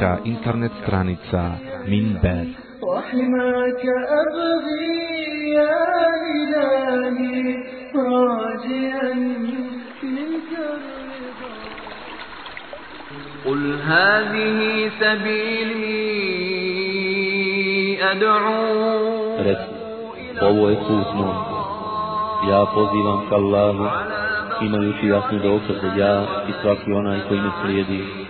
Islamska internet stranica Minber رحمك أبغي يا إلهي راجيا منك الرضا قل هذه سبيلي أدعو Reci, ovo je put moj. Ja pozivam ka Allahu, imajući jasnu dokaze ja i svaki onaj koji me slijedi.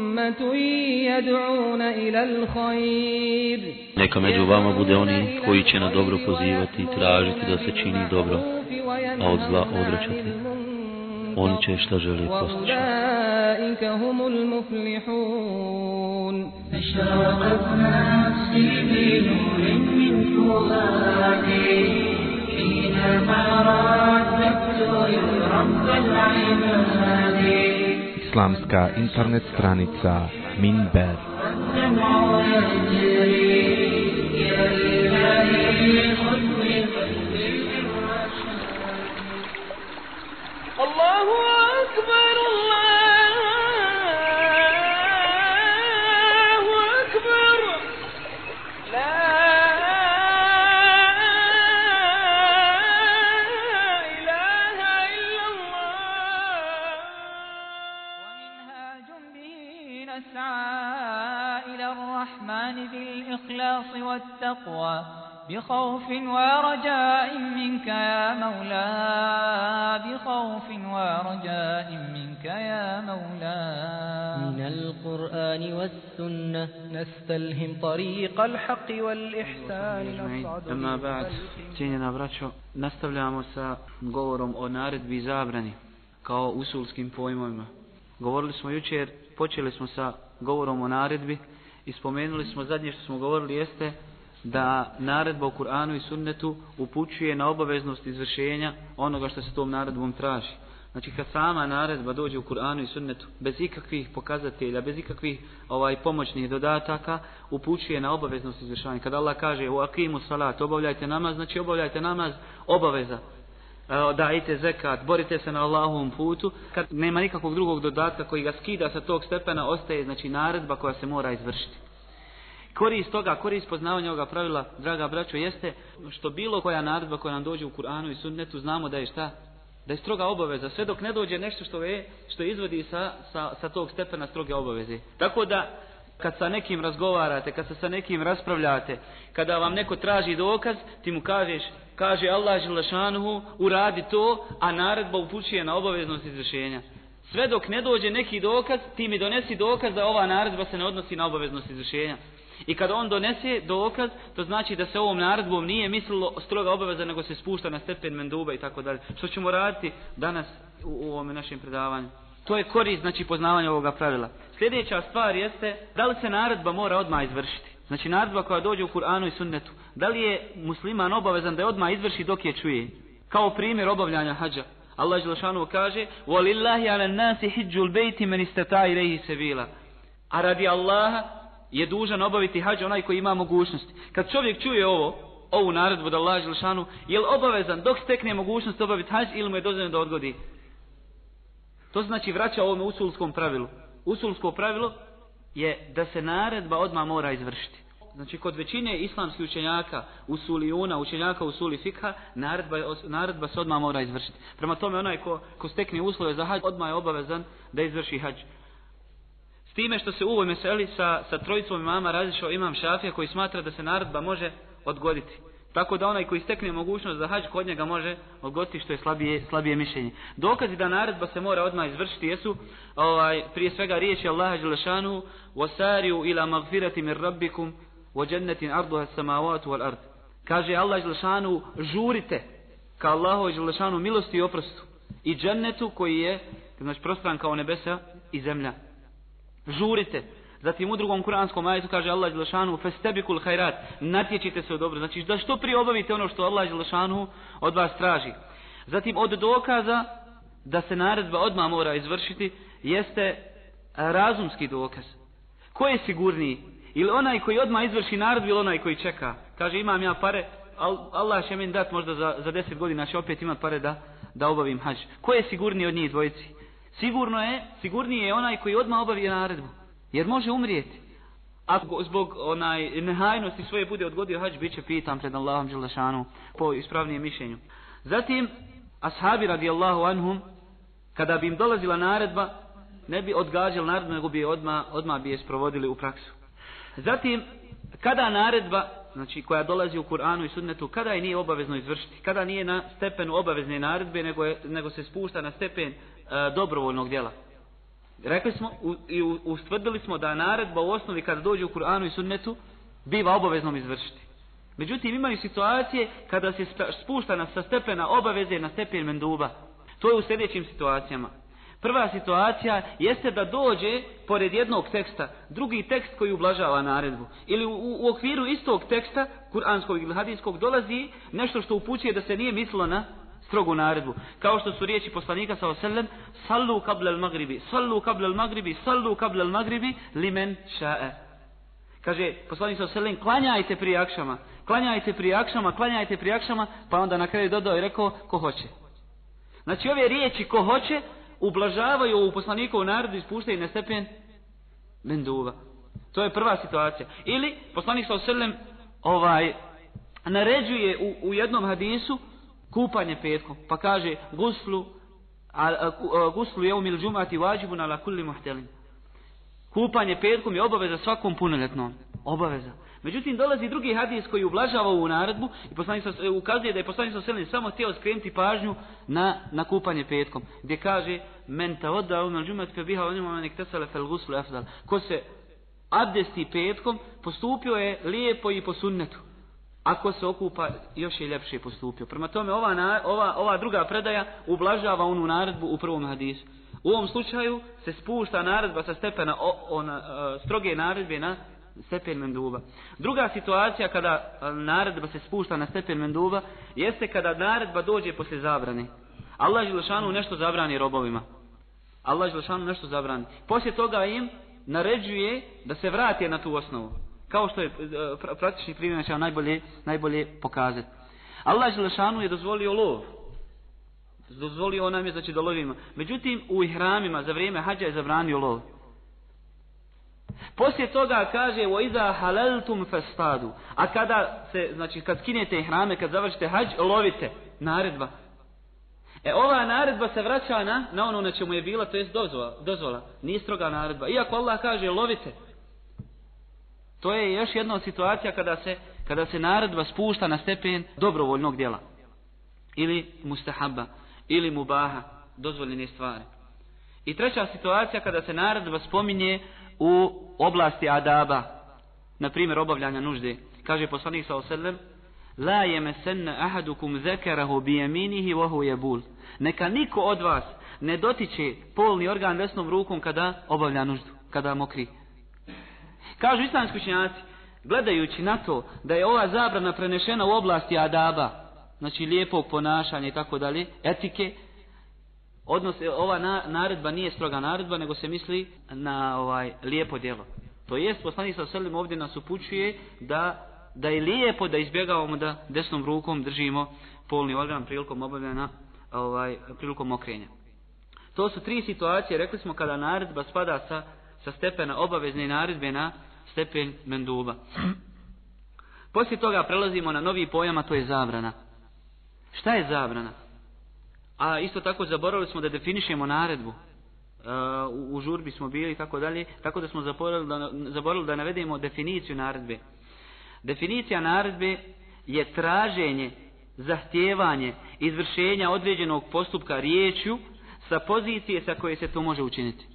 يدعون إلى الخير Neka među vama bude oni koji će na dobro pozivati i tražiti da se čini dobro, a od zla odrećati. Oni će šta želi postići. وأولئك هم المفلحون أشرقت نفسي بنور من فؤادي حينما رددت يا رب العباد islamska internet stranica Minber. Allahu والتقوى بخوف ورجاء منك يا مولاي بخوف ورجاء منك يا مولاي من القرآن والسنة نستلهم طريق الحق والإحسان أما بعد تيني براتشو نستبلعمو موسى govorom o naredbi i zabrani kao usulskim pojmovima. Govorili smo jučer, počeli smo sa govorom o naredbi, i spomenuli smo zadnje što smo govorili jeste da naredba u Kur'anu i sunnetu upućuje na obaveznost izvršenja onoga što se tom naredbom traži. Znači kad sama naredba dođe u Kur'anu i sunnetu bez ikakvih pokazatelja, bez ikakvih ovaj pomoćnih dodataka, upućuje na obaveznost izvršavanja. Kad Allah kaže u akimu salat, obavljajte namaz, znači obavljajte namaz obaveza. Dajte zekat, borite se na Allahovom putu. Kad nema nikakvog drugog dodatka koji ga skida sa tog stepena, ostaje znači naredba koja se mora izvršiti. Korist toga, korist poznavanja ovoga pravila, draga braćo, jeste što bilo koja naredba koja nam dođe u Kur'anu i sunnetu, znamo da je šta? Da je stroga obaveza, sve dok ne dođe nešto što je, što izvodi sa, sa, sa tog stepena stroge obaveze. Tako da, kad sa nekim razgovarate, kad se sa nekim raspravljate, kada vam neko traži dokaz, ti mu kažeš, kaže Allah Želešanuhu, uradi to, a naredba upućuje na obaveznost izvršenja. Sve dok ne dođe neki dokaz, ti mi donesi dokaz da ova naredba se ne odnosi na obaveznost izvršenja. I kada on donese dokaz, to znači da se ovom naredbom nije mislilo stroga obaveza, nego se spušta na stepen menduba i tako dalje. Što ćemo raditi danas u, u ovom našem predavanju? To je korist, znači, poznavanja ovoga pravila. Sljedeća stvar jeste, da li se naredba mora odmah izvršiti? Znači, naredba koja dođe u Kur'anu i sunnetu. Da li je musliman obavezan da je odmah izvrši dok je čuje? Kao primjer obavljanja hađa. Allah Želešanu kaže وَلِلَّهِ عَلَى النَّاسِ حِجُّ الْبَيْتِ مَنِ اسْتَتَا إِلَيْهِ سَبِيلًا A radi Allaha je dužan obaviti hađ onaj koji ima mogućnosti. Kad čovjek čuje ovo, ovu naredbu da Allah Želešanu, je li obavezan dok stekne mogućnost obaviti hađ ili mu je dozvoljeno da odgodi? To znači vraća ovome usulskom pravilu. Usulsko pravilo je da se naredba odmah mora izvršiti. znači kod većine islamskih učenjaka, usulijuna, učenjaka usuli fikha, naredba, je naredba se odmah mora izvršiti. Prema tome onaj ko, ko stekne uslove za hađ, odmah je obavezan da izvrši hađ. S time što se u ovoj meseli sa, sa trojicom imama razišao imam šafija koji smatra da se naredba može odgoditi. Tako da onaj koji stekne mogućnost za hađ kod njega može odgoditi što je slabije, slabije mišljenje. Dokazi da naredba se mora odmah izvršiti jesu ovaj, prije svega riječi Allaha Đelešanu وَسَارِيُوا إِلَى مَغْفِرَةِ مِنْ رَبِّكُمْ وَجَنَّةٍ أَرْضُهَا السَّمَاوَاتُ وَالْأَرْضِ Kaže Allah Đelešanu žurite ka Allahu Đelešanu milosti i oprostu i džennetu koji je znači prostran kao nebesa i zemlja žurite. Zatim u drugom kuranskom ajetu kaže Allah Đelešanu festebikul hajrat, natječite se u dobro. Znači da što prije obavite ono što Allah Đelešanu od vas traži. Zatim od dokaza da se naredba odmah mora izvršiti jeste razumski dokaz. Ko je sigurniji? Ili onaj koji odmah izvrši naredbu ili onaj koji čeka? Kaže imam ja pare, al, Allah će mi dat možda za, za deset godina će opet imat pare da, da obavim hađ. Ko je sigurniji od njih dvojici? Sigurno je, sigurniji je onaj koji odmah obavi naredbu. Jer može umrijeti. Ako zbog onaj nehajnosti svoje bude odgodio hađ, bit će pitan pred Allahom Đelešanu po ispravnijem mišljenju. Zatim, ashabi radijallahu anhum, kada bi im dolazila naredba, ne bi odgađali naredbu, nego bi je odma, odmah bi je sprovodili u praksu. Zatim, kada naredba, znači koja dolazi u Kur'anu i Sunnetu, kada je nije obavezno izvršiti, kada nije na stepenu obavezne naredbe, nego, je, nego se spušta na stepen e, dobrovoljnog djela. Rekli smo u, i u- ustvrdili smo da naredba u osnovi kada dođe u Kur'anu i Sunnetu biva obaveznom izvršiti. Međutim, imaju situacije kada se spušta na, sa stepena obaveze na stepen menduba. To je u sljedećim situacijama. Prva situacija jeste da dođe, pored jednog teksta, drugi tekst koji ublažava naredbu. Ili u, u okviru istog teksta, kuranskog ili hadijskog, dolazi nešto što upućuje da se nije mislilo na strogu naredbu. Kao što su riječi poslanika sa oselem, sallu kabla al magribi, sallu kabla al magribi, sallu kabla al magribi, limen ša'e. Kaže, poslanik sa oselem, klanjajte prije akšama, klanjajte prije akšama, klanjajte prije akšama, pa onda na kraju dodao i rekao, ko hoće. Znači ove riječi ko hoće ublažavaju ovu poslanikovu narodu i spuštaju na stepen menduva. To je prva situacija. Ili poslanik sa oselem ovaj, naređuje u, u jednom hadisu kupanje petkom. Pa kaže guslu a, a, a, guslu je umil džumati vađibu ala kulli muhtelin. Kupanje petkom je obaveza svakom punoljetnom. Obaveza. Međutim, dolazi drugi hadis koji ublažava ovu naredbu i poslanik e, ukazuje da je poslanik sa selim samo htio skrenuti pažnju na, na kupanje petkom. Gdje kaže, men ta odda umel džumat fe biha onima men iktesale fel guslu efdal. Ko se abdesti petkom, postupio je lijepo i po sunnetu. Ako se okupa, još je ljepše postupio. Prema tome, ova, na, ova, ova druga predaja ublažava onu naredbu u prvom hadisu. U ovom slučaju se spušta naredba sa stepena o, ona, e, stroge naredbe na stepen menduba. Druga situacija kada e, naredba se spušta na stepen menduba jeste kada naredba dođe poslije zabrane. Allah Želešanu nešto zabrani robovima. Allah Želešanu nešto zabrani. Poslije toga im naređuje da se vrate na tu osnovu. Kao što je e, praktični primjer će vam najbolje, najbolje pokazati. Allah Želešanu je dozvolio lov. Dozvolio nam je znači da lovimo. Međutim, u ihramima za vrijeme hađa je zabranio lov. Poslije toga kaže wa iza halaltum fastadu. A kada se znači kad skinete ihrame, kad završite hadž, lovite. Naredba. E ova naredba se vraća na na ono na čemu je bila, to jest dozvola, dozvola. Nije stroga naredba. Iako Allah kaže lovite. To je još jedna od situacija kada se kada se naredba spušta na stepen dobrovoljnog djela. Ili mustahaba, ili mubaha, dozvoljene stvari. I treća situacija kada se naredba spominje u oblasti adaba, na primjer obavljanja nužde. Kaže poslanik sa oselem, La yamasanna ahadukum zakarahu bi yaminihi wa huwa yabul. Neka niko od vas ne dotiče polni organ desnom rukom kada obavlja nuždu, kada mokri. Kažu islamski učenjaci, gledajući na to da je ova zabrana prenešena u oblasti adaba, znači lijepog ponašanja i tako dalje, etike, odnos, ova na, naredba nije stroga naredba, nego se misli na ovaj lijepo djelo. To jest, poslanik sa selim ovdje nas upućuje da, da je lijepo da izbjegavamo da desnom rukom držimo polni organ prilikom obavljanja, ovaj, prilikom okrenja. To su tri situacije, rekli smo, kada naredba spada sa, sa stepena obavezne naredbe na stepen menduba. Poslije toga prelazimo na novi pojam, a to je zabrana. Šta je zabrana? A isto tako zaboravili smo da definišemo naredbu. Uh, u, u žurbi smo bili i tako dalje, tako da smo zaboravili da, zaboravili da navedemo definiciju naredbe. Definicija naredbe je traženje, zahtijevanje, izvršenja određenog postupka riječju sa pozicije sa koje se to može učiniti.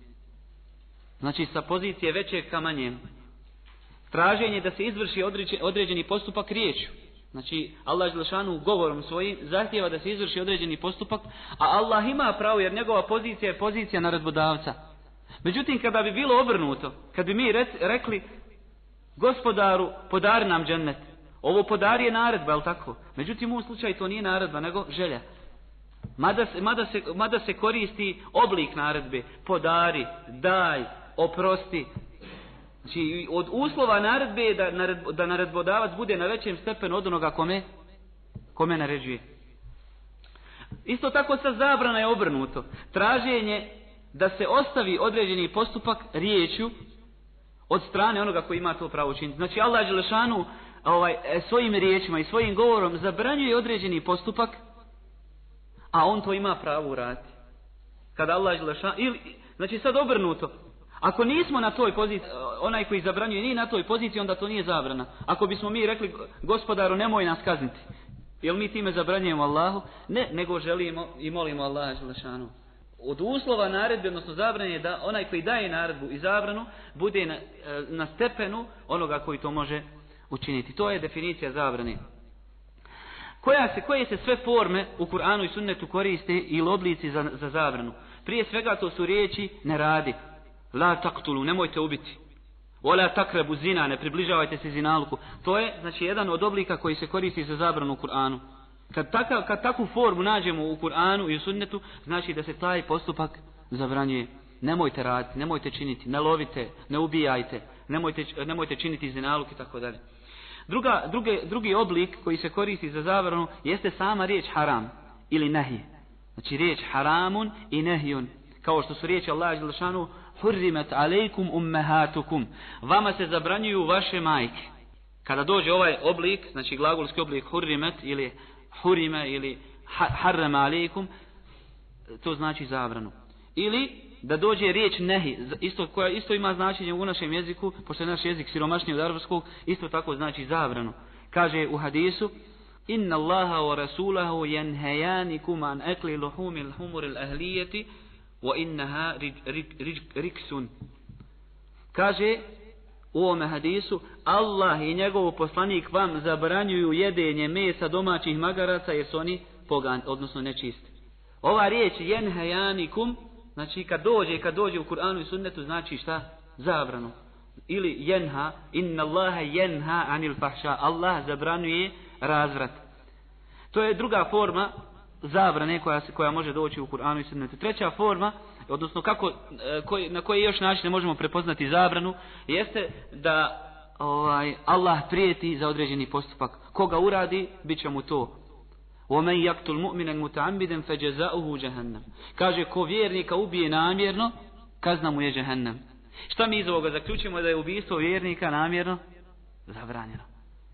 Znači sa pozicije većeg ka manjem. Traženje da se izvrši određeni postupak riječju. Znači, Allah Đelšanu govorom svojim zahtjeva da se izvrši određeni postupak, a Allah ima pravo jer njegova pozicija je pozicija naredbodavca. Međutim, kada bi bilo obrnuto, kad bi mi rekli gospodaru, podari nam džennet, ovo podari je naredba, je tako? Međutim, u ovom slučaju to nije naredba, nego želja. Mada se, mada, se, mada se koristi oblik naredbe, podari, daj, oprosti, Znači, od uslova naredbe je da, nared, da naredbodavac bude na većem stepenu od onoga kome, kome naređuje. Isto tako sa zabrana je obrnuto. Traženje da se ostavi određeni postupak riječju od strane onoga koji ima to pravo učiniti. Znači, Allah Đelešanu ovaj, e, svojim riječima i svojim govorom zabranjuje određeni postupak, a on to ima pravo uraditi. Kada Allah Đelešanu, ili, znači sad obrnuto, Ako nismo na toj poziciji, onaj koji zabranjuje nije na toj poziciji, onda to nije zabrana. Ako bismo mi rekli, gospodaru, nemoj nas kazniti. Jel mi time zabranjujemo Allahu? Ne, nego želimo i molimo Allaha Želešanu. Od uslova naredbe, odnosno je da onaj koji daje naredbu i zabranu, bude na, e, na stepenu onoga koji to može učiniti. To je definicija zabrane. Koja se, koje se sve forme u Kur'anu i Sunnetu koriste ili oblici za, za zabranu? Prije svega to su riječi ne radi. La taktulu, nemojte ubiti. Ola takrebu zina, ne približavajte se zinaluku. To je, znači, jedan od oblika koji se koristi za zabranu u Kur'anu. Kad, takav, kad takvu formu nađemo u Kur'anu i u sunnetu, znači da se taj postupak zabranjuje. Nemojte raditi, nemojte činiti, ne lovite, ne ubijajte, nemojte, nemojte činiti zinaluk i tako dalje. Druga, druge, drugi oblik koji se koristi za zabranu jeste sama riječ haram ili nehi. Znači riječ haramun i nehijun. Kao što su riječi Allah Želešanu hurrimet alejkum ummehatukum. Vama se zabranjuju vaše majke. Kada dođe ovaj oblik, znači glagolski oblik hurrimet ili hurime ili harrama alejkum, to znači zabranu. Ili da dođe riječ nehi, isto, koja isto ima značenje u našem jeziku, pošto je naš jezik siromašniji od arabskog, isto tako znači zabranu. Kaže u hadisu, Inna Allaha wa rasulahu yanhayanikum an akli luhumil humuril ahliyati wa innaha riksun. Kaže u ovome hadisu Allah i njegov poslanik vam zabranjuju jedenje mesa domaćih magaraca jer su oni pogan, odnosno nečisti. Ova riječ jenhajanikum znači kad dođe kad dođe u Kur'anu i sunnetu znači šta? Zabranu. Ili jenha inna Allaha jenha anil fahša Allah zabranjuje razvrat. To je druga forma zabrane koja se koja može doći u Kur'anu i Sunnetu. Treća forma, odnosno kako e, koji na koji još način možemo prepoznati zabranu, jeste da ovaj Allah prijeti za određeni postupak. Koga uradi, biće mu to. وَمَنْ يَقْتُلْ مُؤْمِنًا مُتَعَمِّدًا فَجَزَاؤُهُ جَهَنَّمْ Kaže, ko vjernika ubije namjerno, kazna mu je džehennem. Šta mi iz ovoga zaključimo da je ubijstvo vjernika namjerno? Zabranjeno.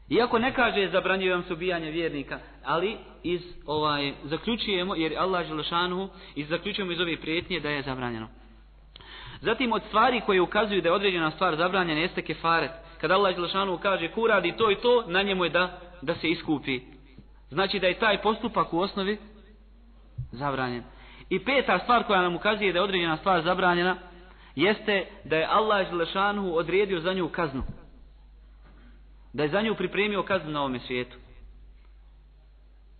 Iako ne kaže zabranjujem se ubijanje vjernika, ali iz ovaj zaključujemo jer Allah dželešanu i zaključujemo iz ove prijetnje da je zabranjeno. Zatim od stvari koje ukazuju da je određena stvar zabranjena jeste kefaret. Kada Allah dželešanu kaže ko radi to i to, na njemu je da da se iskupi. Znači da je taj postupak u osnovi zabranjen. I peta stvar koja nam ukazuje da je određena stvar zabranjena jeste da je Allah dželešanu odredio za nju kaznu da je za nju pripremio kaznu na ovome svijetu.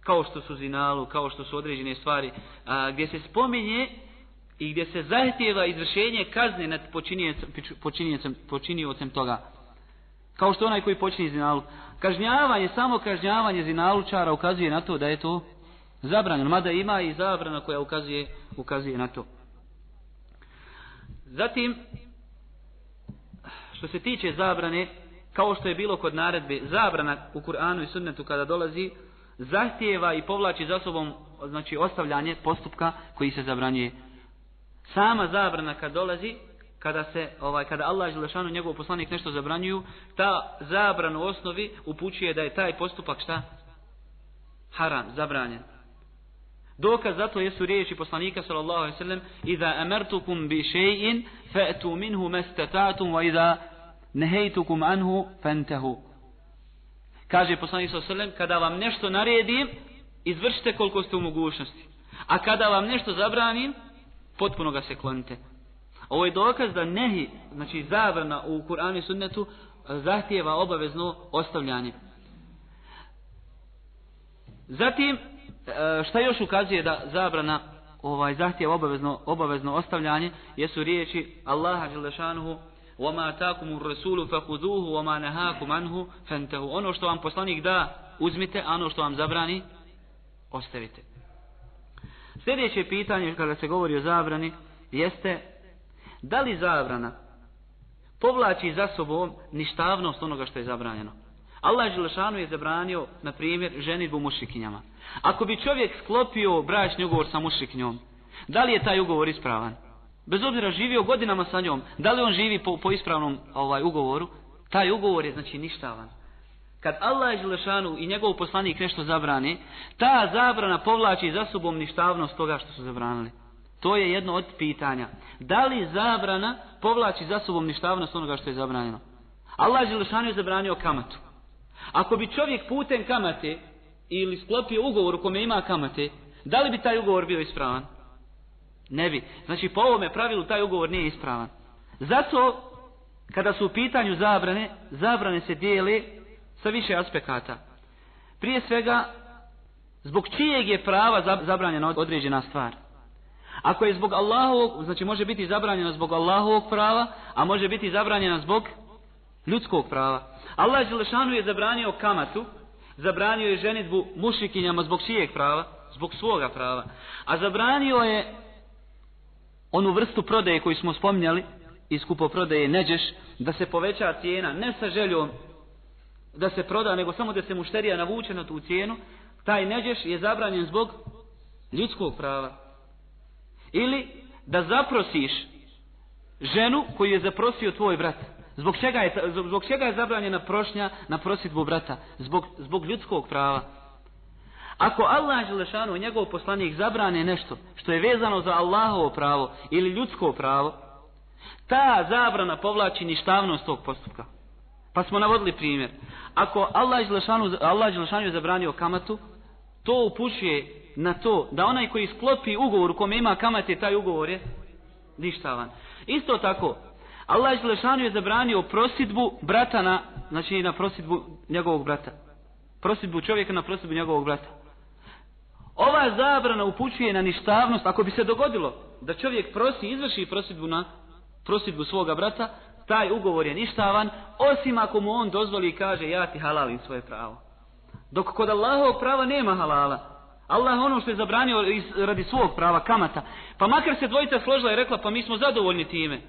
Kao što su zinalu, kao što su određene stvari, a, gdje se spominje i gdje se zahtjeva izvršenje kazne nad počinjecem, počinjecem toga. Kao što onaj koji počini zinalu. Kažnjavanje, samo kažnjavanje zinalučara ukazuje na to da je to zabranjeno. Mada ima i zabrana koja ukazuje, ukazuje na to. Zatim, što se tiče zabrane, kao što je bilo kod naredbe zabrana u Kur'anu i sunnetu kada dolazi zahtijeva i povlači za sobom znači ostavljanje postupka koji se zabranjuje sama zabrana kad dolazi kada se ovaj kada Allah dželešanu njegov poslanik nešto zabranjuju, ta zabrana u osnovi upućuje da je taj postupak šta? Haram, zabranjen. Dokaz zato jesu riječi poslanika sallallahu alejhi ve sellem: "Iza amartukum bi shay'in fa'tu minhu mastata'tum wa iza Nehejtukum anhu fentehu. Kaže poslanik sallallahu alejhi ve sellem: "Kada vam nešto naredim, izvršite koliko ste u mogućnosti. A kada vam nešto zabranim, potpuno ga se klonite." Ovo je dokaz da nehi, znači zabrana u Kur'anu i Sunnetu eh, zahtijeva obavezno ostavljanje. Zatim, eh, šta još ukazuje da zabrana ovaj zahtijeva obavezno, obavezno ostavljanje, jesu riječi Allaha Želešanuhu وَمَا تَاكُمُ الرَّسُولُ فَخُذُوهُ وَمَا نَهَاكُمْ عَنْهُ فَانْتَهُ Ono što vam poslanik da, uzmite, a ono što vam zabrani, ostavite. Sljedeće pitanje kada se govori o zabrani jeste da li zabrana povlači za sobom ništavnost onoga što je zabranjeno. Allah Želešanu je zabranio, na primjer, ženitbu mušikinjama. Ako bi čovjek sklopio bračni ugovor sa mušikinjom, da li je taj ugovor ispravan? Bez obzira živio godinama sa njom, da li on živi po, po ispravnom ovaj ugovoru? Taj ugovor je znači ništavan. Kad Allah Želešanu i njegov poslanik nešto zabrani, ta zabrana povlači za sobom ništavnost toga što su zabranili. To je jedno od pitanja. Da li zabrana povlači za sobom ništavnost onoga što je zabranjeno? Allah Želešanu je zabranio kamatu. Ako bi čovjek putem kamate ili sklopio ugovor u kome ima kamate, da li bi taj ugovor bio ispravan? Ne bi. Znači po ovome pravilu taj ugovor nije ispravan. Zato kada su u pitanju zabrane, zabrane se dijele sa više aspekata. Prije svega, zbog čijeg je prava zabranjena određena stvar. Ako je zbog Allahovog, znači može biti zabranjena zbog Allahovog prava, a može biti zabranjena zbog ljudskog prava. Allah Želešanu je zabranio kamatu, zabranio je ženitbu mušikinjama zbog čijeg prava? Zbog svoga prava. A zabranio je onu vrstu prodaje koju smo spominjali, iskupo prodaje neđeš, da se poveća cijena, ne sa željom da se proda, nego samo da se mušterija navuče na tu cijenu, taj neđeš je zabranjen zbog ljudskog prava. Ili da zaprosiš ženu koju je zaprosio tvoj brat. Zbog čega je, zbog čega je zabranjena prošnja na prositbu brata? Zbog, zbog ljudskog prava. Ako Allah Želešanu i njegov poslanik zabrane nešto što je vezano za Allahovo pravo ili ljudsko pravo, ta zabrana povlači ništavnost tog postupka. Pa smo navodili primjer. Ako Allah Želešanu, Allah Želešanu je zabranio kamatu, to upućuje na to da onaj koji sklopi ugovor u kome ima kamate, taj ugovor je ništavan. Isto tako, Allah Želešanu je zabranio prosidbu brata na, znači na prosidbu njegovog brata. Prosidbu čovjeka na prosidbu njegovog brata. Ova zabrana upućuje na ništavnost, ako bi se dogodilo da čovjek prosi, izvrši prosidbu na prosidbu svoga brata, taj ugovor je ništavan, osim ako mu on dozvoli i kaže ja ti halalim svoje pravo. Dok kod Allahovog prava nema halala. Allah ono što je zabranio iz, radi svog prava, kamata. Pa makar se dvojica složila i rekla pa mi smo zadovoljni time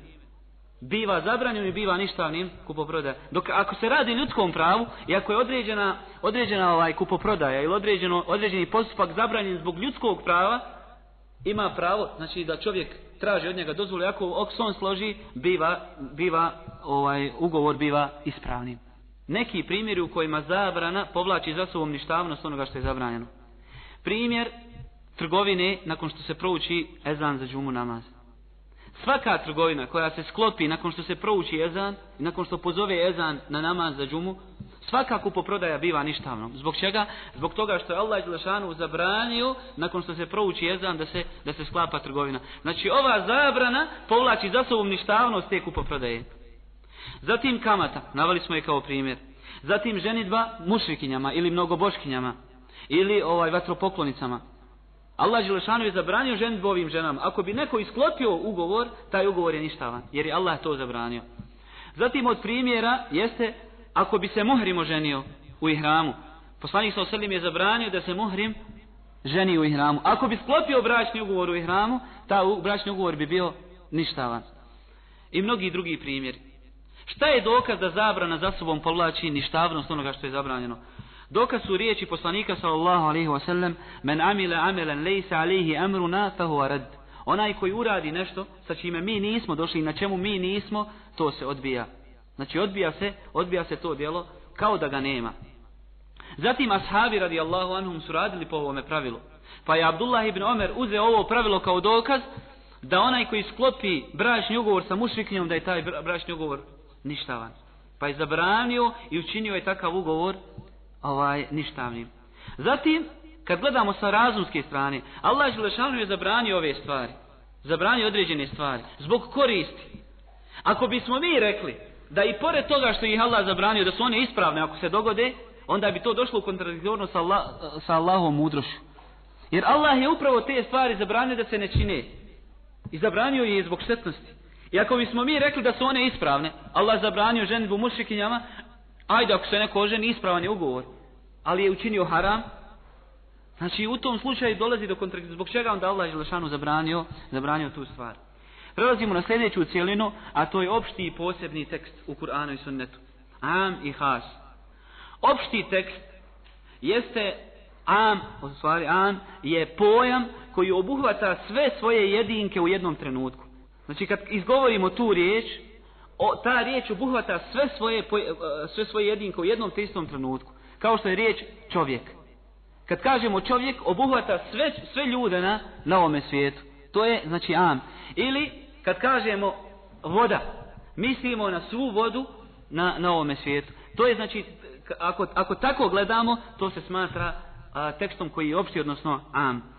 biva zabranjeno i biva ništavnim kupoprodaja. Dok ako se radi ljudskom pravu i ako je određena, određena ovaj kupoprodaja ili određeno, određeni postupak zabranjen zbog ljudskog prava, ima pravo, znači da čovjek traži od njega dozvolu, ako okson složi, biva, biva ovaj ugovor biva ispravnim. Neki primjeri u kojima zabrana povlači za sobom ništavnost onoga što je zabranjeno. Primjer trgovine nakon što se prouči ezan za džumu namaz svaka trgovina koja se sklopi nakon što se prouči ezan i nakon što pozove ezan na namaz za džumu, svaka kupoprodaja biva ništavnom. Zbog čega? Zbog toga što je Allah Đelešanu zabranio nakon što se prouči ezan da se, da se sklapa trgovina. Znači ova zabrana povlači za sobom ništavnost te kupoprodaje. Zatim kamata, navali smo je kao primjer. Zatim ženitba mušrikinjama ili mnogoboškinjama ili ovaj vatropoklonicama. Allah Želešanu je zabranio ženitbu ovim ženama. Ako bi neko isklopio ugovor, taj ugovor je ništavan. Jer je Allah to zabranio. Zatim od primjera jeste ako bi se muhrim oženio u ihramu. Poslanik sa oselim je zabranio da se muhrim ženi u ihramu. Ako bi sklopio bračni ugovor u ihramu, ta bračni ugovor bi bio ništavan. I mnogi drugi primjeri. Šta je dokaz da zabrana za sobom povlači ništavnost onoga što je zabranjeno? Dokaz su riječi poslanika sallallahu alaihi wa sallam Men amila amelan lejsa alaihi amruna fahuwa rad Onaj koji uradi nešto sa čime mi nismo došli i na čemu mi nismo, to se odbija. Znači odbija se, odbija se to djelo kao da ga nema. Zatim ashabi radijallahu anhum su radili po ovome pravilu. Pa je Abdullah ibn Omer uzeo ovo pravilo kao dokaz da onaj koji sklopi bračni ugovor sa mušrikinjom da je taj bračni ugovor ništavan. Pa je zabranio i učinio je takav ugovor ovaj ništavnim. Zatim, kad gledamo sa razumske strane, Allah Želešanu je zabranio ove stvari. Zabranio određene stvari. Zbog koristi. Ako bismo mi rekli da i pored toga što ih Allah zabranio da su one ispravne ako se dogode, onda bi to došlo u kontradiktorno sa, Allah, sa Allahom mudrošću. Jer Allah je upravo te stvari zabranio da se ne čine. I zabranio je zbog štetnosti. I ako bismo mi rekli da su one ispravne, Allah zabranio ženitbu mušikinjama, ajde ako se neko oženi ispravan je ugovor, ali je učinio haram, znači u tom slučaju dolazi do kontradikcije. Zbog čega onda Allah je Želešanu zabranio, zabranio tu stvar. Prelazimo na sljedeću cijelinu, a to je opšti i posebni tekst u Kur'anu i Sunnetu. Am i Has. Opšti tekst jeste am, u stvari am, je pojam koji obuhvata sve svoje jedinke u jednom trenutku. Znači kad izgovorimo tu riječ, o, ta riječ obuhvata sve svoje, e, sve svoje jedinke u jednom te istom trenutku. Kao što je riječ čovjek. Kad kažemo čovjek, obuhvata sve, sve ljude na, na ovome svijetu. To je, znači, am. Ili, kad kažemo voda, mislimo na svu vodu na, na ovome svijetu. To je, znači, ako, ako tako gledamo, to se smatra a, tekstom koji je opšti, odnosno am.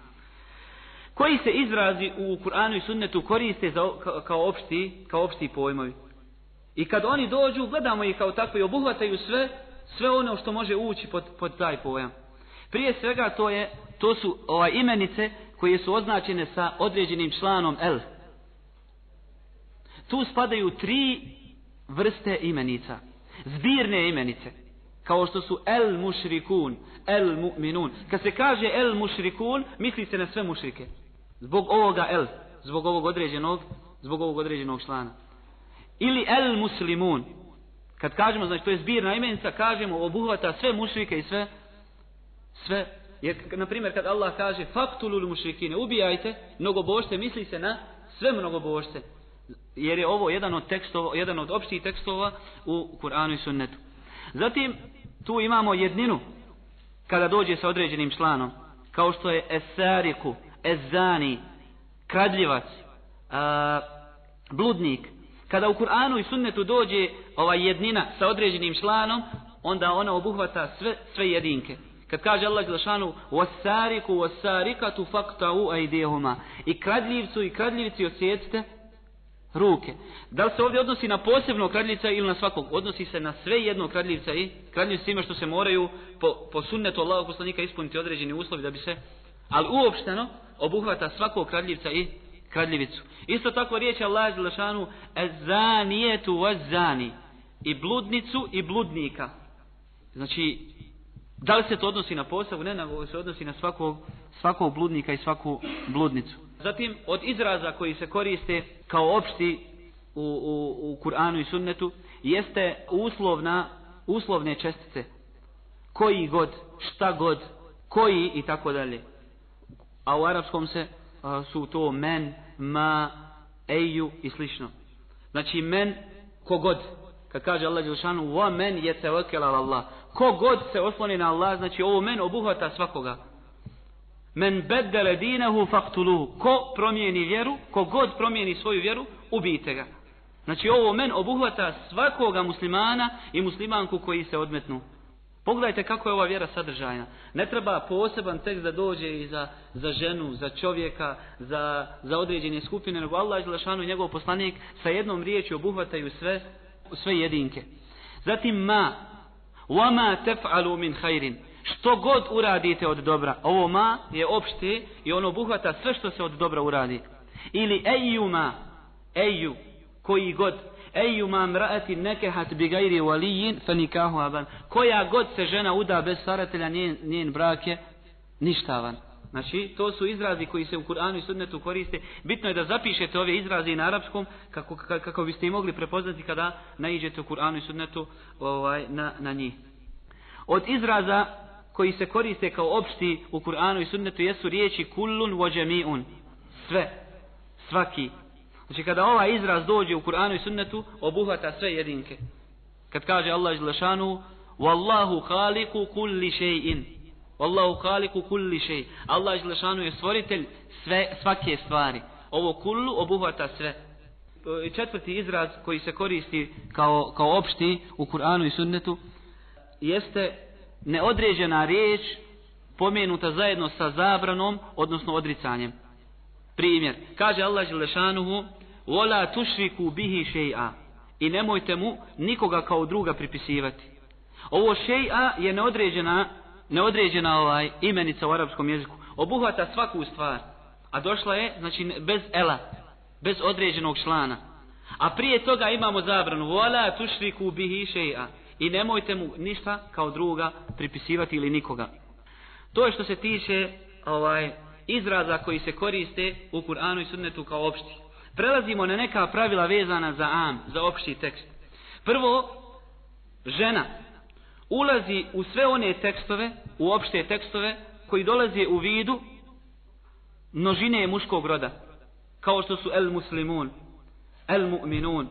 Koji se izrazi u Kur'anu i Sunnetu koriste za, kao, opšti, kao opšti pojmovi. I kad oni dođu, gledamo ih kao takvi, obuhvataju sve, sve ono što može ući pod, pod taj pojam. Prije svega to je, to su ovaj imenice koje su označene sa određenim članom L. Tu spadaju tri vrste imenica. Zbirne imenice. Kao što su El Mušrikun, El Mu'minun. Kad se kaže El Mušrikun, misli se na sve mušrike. Zbog ovoga El, zbog ovog određenog, zbog ovog određenog člana. Ili El Muslimun. Kad kažemo, znači to je zbirna imenica, kažemo obuhvata sve mušrike i sve, sve. Jer, na primjer, kad Allah kaže faktulul mušrikine, ubijajte mnogobožce, misli se na sve mnogobožce. Jer je ovo jedan od tekstova, jedan od opštih tekstova u Kur'anu i Sunnetu. Zatim, tu imamo jedninu, kada dođe sa određenim članom, kao što je Esariku, Ezani, kradljivac, a, bludnik. Kada u Kur'anu i Sunnetu dođe ova jednina sa određenim članom, onda ona obuhvata sve, sve jedinke. Kad kaže Allah Želešanu وَسَارِكُ وَسَارِكَةُ فَقْتَعُ أَيْدِيهُمَا I kradljivcu i kradljivci osjecite ruke. Da li se ovdje odnosi na posebno kradljivca ili na svakog? Odnosi se na sve jedno kradljivca i kradljivci ima što se moraju po, po sunnetu Allahog poslanika ispuniti određeni uslovi da bi se ali uopšteno obuhvata svakog kradljivca i kradljivicu. Isto tako riječ Allah Želešanu ezanijetu zani, i bludnicu i bludnika. Znači, da li se to odnosi na posavu? Ne, nego se odnosi na svakog, svakog bludnika i svaku bludnicu. Zatim, od izraza koji se koriste kao opšti u, u, u Kur'anu i Sunnetu, jeste uslovna, uslovne čestice. Koji god, šta god, koji i tako dalje a u arapskom se su to men, ma, eju i slično. Znači men, kogod, kad kaže Allah Đelšanu, wa men je se vakela Allah. Kogod se osloni na Allah, znači ovo men obuhvata svakoga. Men beddele dinehu faktuluhu. Ko promijeni vjeru, kogod promijeni svoju vjeru, ubijte ga. Znači ovo men obuhvata svakoga muslimana i muslimanku koji se odmetnu. Pogledajte kako je ova vjera sadržajna. Ne treba poseban tekst da dođe i za, za ženu, za čovjeka, za, za određene skupine, nego Allah je i njegov poslanik sa jednom riječi obuhvataju sve, sve jedinke. Zatim ma, wama tef'alu min hajrin. Što god uradite od dobra. Ovo ma je opšte i ono obuhvata sve što se od dobra uradi. Ili eju ma, eju, koji god eju mraati nekehat bi gajri valijin fa nikahu aban. Koja god se žena uda bez staratelja, njen, njen brak je ništavan. Znači, to su izrazi koji se u Kur'anu i Sunnetu koriste. Bitno je da zapišete ove izrazi na arapskom kako, kako biste ih mogli prepoznati kada naiđete u Kur'anu i Sunnetu ovaj, na, na njih. Od izraza koji se koriste kao opšti u Kur'anu i Sunnetu jesu riječi kullun vođemi'un. Sve. svaki. Znači kada ovaj izraz dođe u Kur'anu i sunnetu, obuhvata sve jedinke. Kad kaže Allah Želešanu, Wallahu khaliku kulli shay'in. Wallahu khaliku kulli shay. Allah Želešanu je stvoritelj sve, svake stvari. Ovo kullu obuhvata sve. E, četvrti izraz koji se koristi kao, kao opšti u Kur'anu i sunnetu jeste neodređena riječ pomenuta zajedno sa zabranom, odnosno odricanjem. Primjer, kaže Allah Želešanuhu, Vola tušriku bihi šeja i nemojte mu nikoga kao druga pripisivati. Ovo šeja je neodređena, neodređena ovaj imenica u arapskom jeziku. Obuhvata svaku stvar. A došla je, znači, bez ela, bez određenog člana. A prije toga imamo zabranu. Vola tušriku bihi šeja i nemojte mu ništa kao druga pripisivati ili nikoga. To je što se tiče ovaj izraza koji se koriste u Kur'anu i Sunnetu kao opšti. Prelazimo na neka pravila vezana za am, za opšti tekst. Prvo, žena ulazi u sve one tekstove, u opšte tekstove, koji dolaze u vidu množine muškog roda. Kao što su el muslimun, el mu'minun.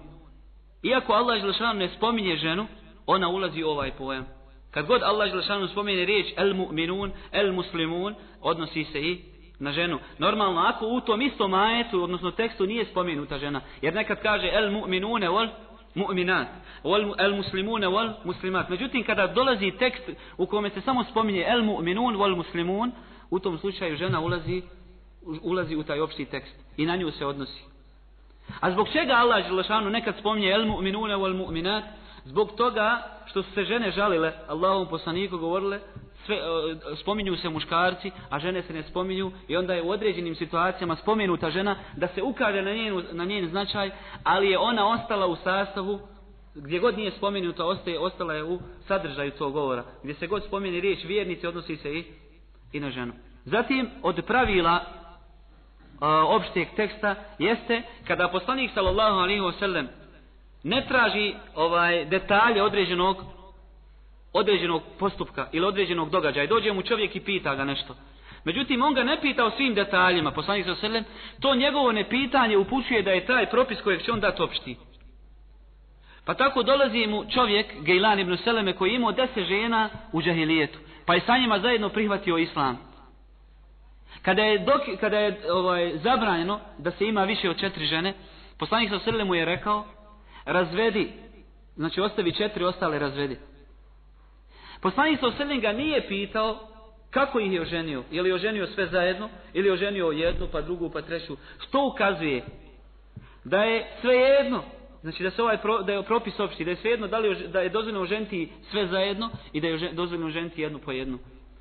Iako Allah Želešanu ne spominje ženu, ona ulazi u ovaj pojam. Kad god Allah Želešanu spomene riječ el mu'minun, el muslimun, odnosi se i na ženu. Normalno, ako u tom istom ajetu, odnosno tekstu, nije spomenuta žena. Jer nekad kaže el mu'minune wal mu'minat, wal el muslimune wal muslimat. Međutim, kada dolazi tekst u kome se samo spominje el mu'minun wal muslimun, u tom slučaju žena ulazi ulazi u taj opšti tekst i na nju se odnosi. A zbog čega Allah Želešanu nekad spominje el mu'minune wal mu'minat? Zbog toga što su se žene žalile, Allahom poslaniku govorile, sve, e, spominju se muškarci, a žene se ne spominju i onda je u određenim situacijama spomenuta žena da se ukaže na njen, na njen značaj, ali je ona ostala u sastavu gdje god nije spomenuta, ostaje, ostala je u sadržaju tog govora. Gdje se god spomeni riječ vjernici, odnosi se i, i na ženu. Zatim, od pravila uh, opšteg teksta jeste kada poslanik sallallahu alaihi wa sallam ne traži ovaj detalje određenog određenog postupka ili određenog događaja. Dođe mu čovjek i pita ga nešto. Međutim, on ga ne pita o svim detaljima, poslanik sa selem, to njegovo nepitanje upućuje da je taj propis kojeg će on dati opšti. Pa tako dolazi mu čovjek, Gejlan ibn Seleme, koji je imao deset žena u džahilijetu, pa je sa njima zajedno prihvatio islam. Kada je, dok, kada je ovaj, zabranjeno da se ima više od četiri žene, poslanik sa selem mu je rekao, razvedi, znači ostavi četiri, ostale razvedi. Poslanik sa oselin ga nije pitao kako ih je oženio. Je li oženio sve zajedno ili je oženio jednu pa drugu pa treću. Što ukazuje? Da je sve jedno. Znači da se ovaj pro, da je propis opšti, da je sve jedno da, li, da je dozvoljeno oženiti sve zajedno i da je dozvoljeno oženiti jednu po jednu.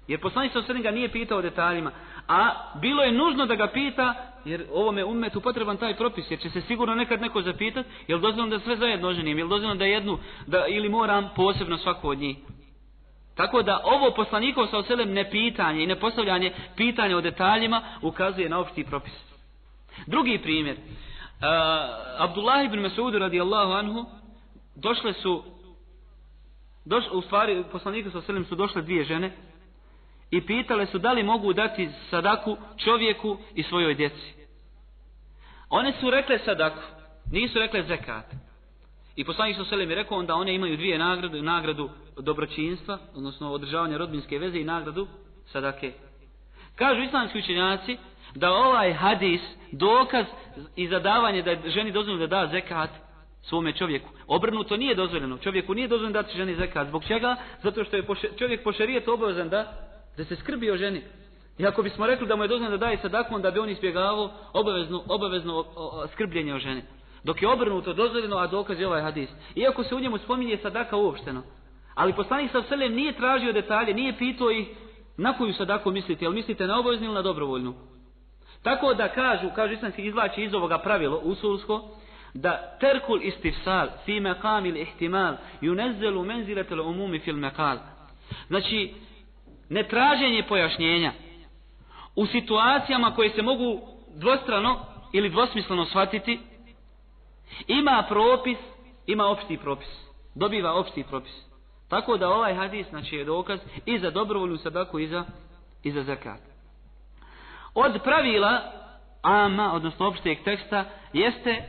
Jer poslanik sa ga nije pitao o detaljima. A bilo je nužno da ga pita, jer ovome umetu potreban taj propis, jer će se sigurno nekad neko zapitati, jel dozvoljeno da sve zajedno oženim, jel dozvoljeno da jednu, da, ili moram posebno svako od njih. Tako da ovo poslanikov sa oselem ne pitanje i ne postavljanje pitanja o detaljima ukazuje na opšti propis. Drugi primjer. Uh, Abdullah ibn Mas'ud radijallahu anhu došle su doš, u stvari poslaniku sa oselem su došle dvije žene i pitale su da li mogu dati sadaku čovjeku i svojoj djeci. One su rekle sadaku, nisu rekle zekat. I poslanik sa selem je rekao onda one imaju dvije nagrade, nagradu dobročinstva, odnosno održavanja rodbinske veze i nagradu sadake. Kažu islamski učenjaci da ovaj hadis dokaz i zadavanje da ženi dozvoljeno da da zekat svome čovjeku. Obrnuto nije dozvoljeno. Čovjeku nije dozvoljeno dati ženi zekat. Zbog čega? Zato što je čovjek po šarijetu obavezan da, da se skrbi o ženi. I ako bismo rekli da mu je dozvoljeno da daje sadaku, onda bi on izbjegavao obavezno, obavezno o, o, skrbljenje o ženi. Dok je obrnuto dozvoljeno, a dokaz je ovaj hadis. Iako se u njemu spominje sadaka uopšteno. Ali poslanik sa selem nije tražio detalje, nije pitao ih na koju sadaku mislite, jel mislite na obaveznu ili na dobrovoljnu. Tako da kažu, kažu islamski izvlači iz ovoga pravilo usulsko, da terkul istifsal fi meqam il ihtimal yunezzelu menziletel umumi fil meqal. Znači, netraženje pojašnjenja u situacijama koje se mogu dvostrano ili dvosmisleno shvatiti, ima propis, ima opšti propis. Dobiva opšti propis. Tako da ovaj hadis znači je dokaz i za dobrovoljnu sadaku i za, i za zakat. Od pravila ama, odnosno opšteg teksta, jeste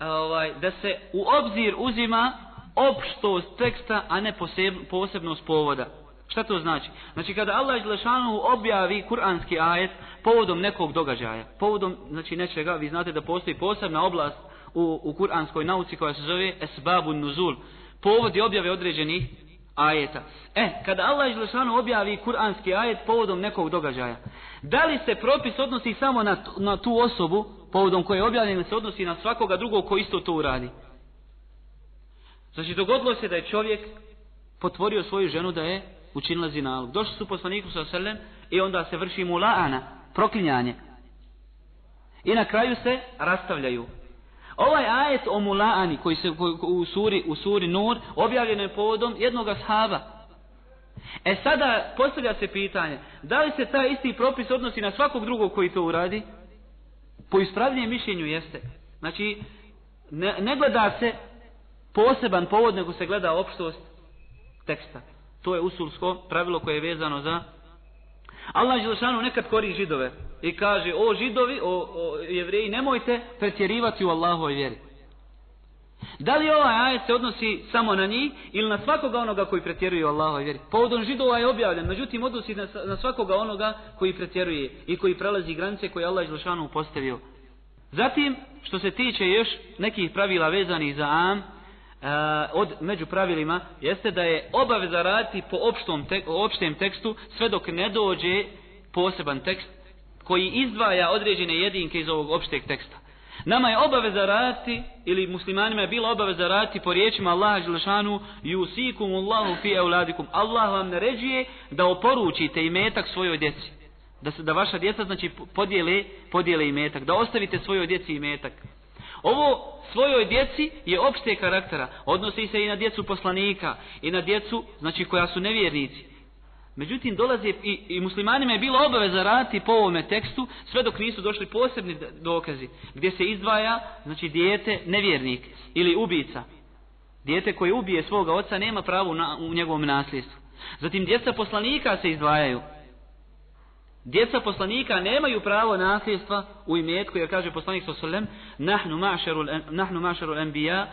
ovaj, da se u obzir uzima opštost teksta, a ne poseb, posebnost povoda. Šta to znači? Znači kada Allah Đelešanu objavi kuranski ajet povodom nekog događaja, povodom znači nečega, vi znate da postoji posebna oblast u, u kuranskoj nauci koja se zove Esbabun Nuzul, povodi objave određenih ajeta. E, kada Allah Želešanu objavi kuranski ajet povodom nekog događaja, da li se propis odnosi samo na, na tu osobu povodom koje je objavljen se odnosi na svakoga drugog ko isto to uradi? Znači, dogodilo se da je čovjek potvorio svoju ženu da je učinila zinalog. Došli su poslaniku sa selem i onda se vrši mu laana, proklinjanje. I na kraju se rastavljaju. Ovaj ajet o mulaani koji se u suri, u suri Nur objavljen je povodom jednog ashaba. E sada postavlja se pitanje, da li se taj isti propis odnosi na svakog drugog koji to uradi? Po ispravljenjem mišljenju jeste. Znači, ne, ne gleda se poseban povod, nego se gleda opštost teksta. To je usulsko pravilo koje je vezano za Allah Đelešanu nekad kori židove i kaže o židovi, o, o jevreji, nemojte pretjerivati u Allahovoj vjeri. Da li ovaj ajet se odnosi samo na njih ili na svakoga onoga koji pretjeruje u Allahovoj vjeri? Povodom židova je objavljen, međutim odnosi na, na svakoga onoga koji pretjeruje i koji prelazi granice koje Allah Đelešanu postavio. Zatim, što se tiče još nekih pravila vezanih za am, uh, od među pravilima jeste da je obaveza raditi po opštom te, opštem tekstu sve dok ne dođe poseban tekst koji izdvaja određene jedinke iz ovog opšteg teksta. Nama je obaveza raditi, ili muslimanima je bila obaveza raditi po riječima Allaha Đelešanu Jusikum Allahu fi euladikum. Allah vam naređuje da oporučite imetak svojoj djeci. Da se da vaša djeca znači podijele, podijele imetak. Da ostavite svojoj djeci imetak. Ovo svojoj djeci je opšte karaktera. Odnosi se i na djecu poslanika i na djecu, znači koja su nevjernici. Međutim, dolazi i, i muslimanima je bilo obaveza raditi po ovome tekstu sve dok nisu došli posebni dokazi gdje se izdvaja, znači dijete nevjernik ili ubica. Dijete koje ubije svoga oca nema pravo na, u njegovom nasljedstvu. Zatim djeca poslanika se izdvajaju. Djeca poslanika nemaju pravo nasljedstva u imetku, jer kaže poslanik sa sallam, nahnu mašaru, nahnu mašeru anbiya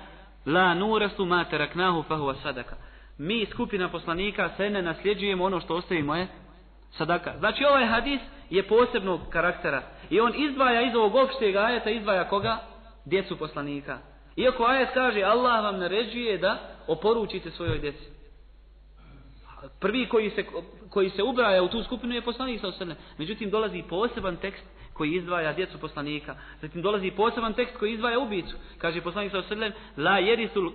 la nurasu ma taraknahu fa huwa sadaka. Mi, skupina poslanika, se ne nasljeđujemo ono što ostavimo je sadaka. Znači ovaj hadis je posebnog karaktera. I on izdvaja iz ovog opšteg ajeta, izdvaja koga? Djecu poslanika. Iako ajet kaže, Allah vam naređuje da oporučite svojoj djeci prvi koji se, koji se ubraja u tu skupinu je poslanik sa osrne. Međutim, dolazi poseban tekst koji izdvaja djecu poslanika. Zatim dolazi poseban tekst koji izdvaja ubicu. Kaže poslanik sa osrne, la jerisul,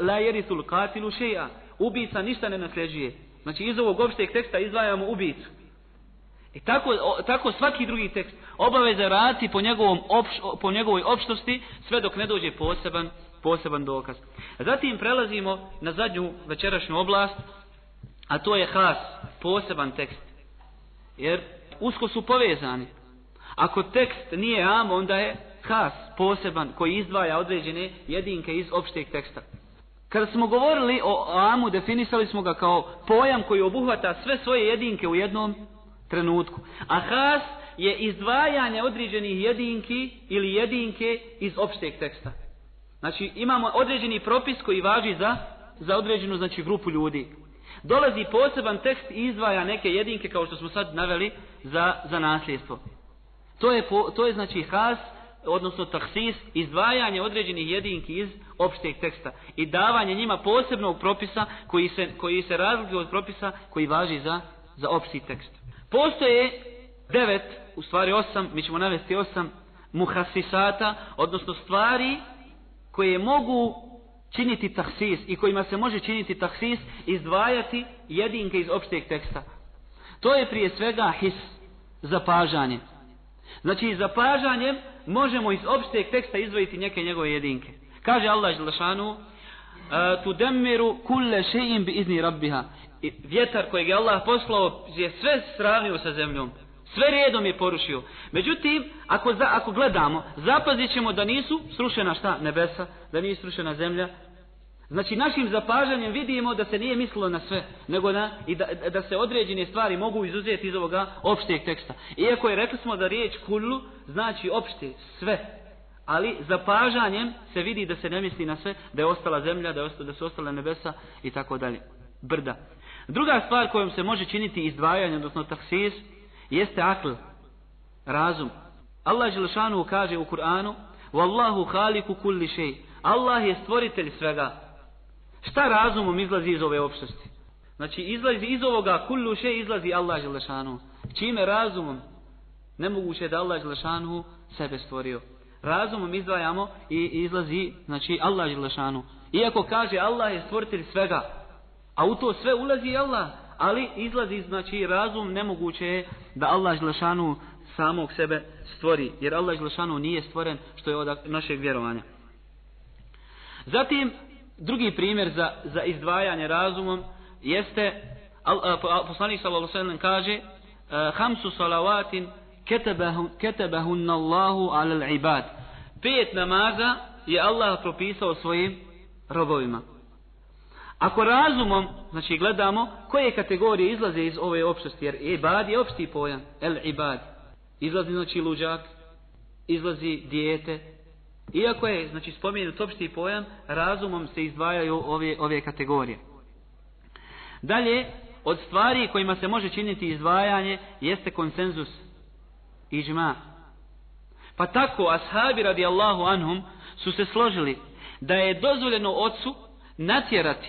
la jerisul katilu šeja. Ubica ništa ne nasljeđuje. Znači, iz ovog opšteg teksta izdvajamo ubicu. I tako, o, tako svaki drugi tekst obaveza raditi po, njegovom opš, po njegovoj opštosti sve dok ne dođe poseban, poseban dokaz. Zatim prelazimo na zadnju večerašnju oblast, A to je has, poseban tekst. Jer usko su povezani. Ako tekst nije am, onda je has, poseban, koji izdvaja određene jedinke iz opšteg teksta. Kada smo govorili o amu, definisali smo ga kao pojam koji obuhvata sve svoje jedinke u jednom trenutku. A has je izdvajanje određenih jedinki ili jedinke iz opšteg teksta. Znači imamo određeni propis koji važi za, za određenu znači, grupu ljudi dolazi poseban tekst i izdvaja neke jedinke kao što smo sad naveli za, za nasljedstvo. To je, po, to je znači has, odnosno taksis, izdvajanje određenih jedinki iz opšteg teksta i davanje njima posebnog propisa koji se, koji se razlikuje od propisa koji važi za, za opšti tekst. Postoje devet, u stvari osam, mi ćemo navesti osam muhasisata, odnosno stvari koje mogu činiti taksis i kojima se može činiti taksis izdvajati jedinke iz opšteg teksta. To je prije svega his, zapažanje. Znači, zapažanjem možemo iz opšteg teksta izvojiti neke njegove jedinke. Kaže Allah Želešanu, e, tu demiru kulle še'im bi izni rabbiha. I vjetar kojeg je Allah poslao je sve sravnio sa zemljom. Sve redom je porušio. Međutim, ako, za, ako gledamo, zapazit ćemo da nisu srušena šta? Nebesa, da nije srušena zemlja, Znači našim zapažanjem vidimo da se nije mislilo na sve, nego na, i da, da se određene stvari mogu izuzeti iz ovoga opšteg teksta. Iako je rekli smo da riječ kullu znači opšte, sve. Ali zapažanjem se vidi da se ne misli na sve, da je ostala zemlja, da, je ostala, da su ostale nebesa i tako dalje. Brda. Druga stvar kojom se može činiti izdvajanje, odnosno taksis, jeste akl, razum. Allah Želšanu kaže u Kur'anu, Wallahu haliku kulli šej. Allah je stvoritelj svega. Šta razumom izlazi iz ove opštosti? Znači izlazi iz ovoga kullu še izlazi Allah Želešanu. Čime razumom? Nemoguće da Allah Želešanu sebe stvorio. Razumom izdvajamo i izlazi znači Allah Želešanu. Iako kaže Allah je stvoritelj svega. A u to sve ulazi Allah. Ali izlazi znači razum nemoguće je da Allah Želešanu samog sebe stvori. Jer Allah Želešanu nije stvoren što je od našeg vjerovanja. Zatim drugi primjer za, za izdvajanje razumom jeste al, a, poslanik sallallahu alejhi ve kaže e, hamsu salavatin ketabahun Allahu ala al-ibad. Pet namaza je Allah propisao svojim robovima. Ako razumom znači gledamo koje kategorije izlaze iz ove opštosti jer ibad je opšti pojam el ibad izlazi znači luđak izlazi dijete Iako je, znači, spomenut opšti pojam, razumom se izdvajaju ove, ove kategorije. Dalje, od stvari kojima se može činiti izdvajanje, jeste konsenzus iđma. Pa tako, ashabi radijallahu anhum su se složili da je dozvoljeno ocu natjerati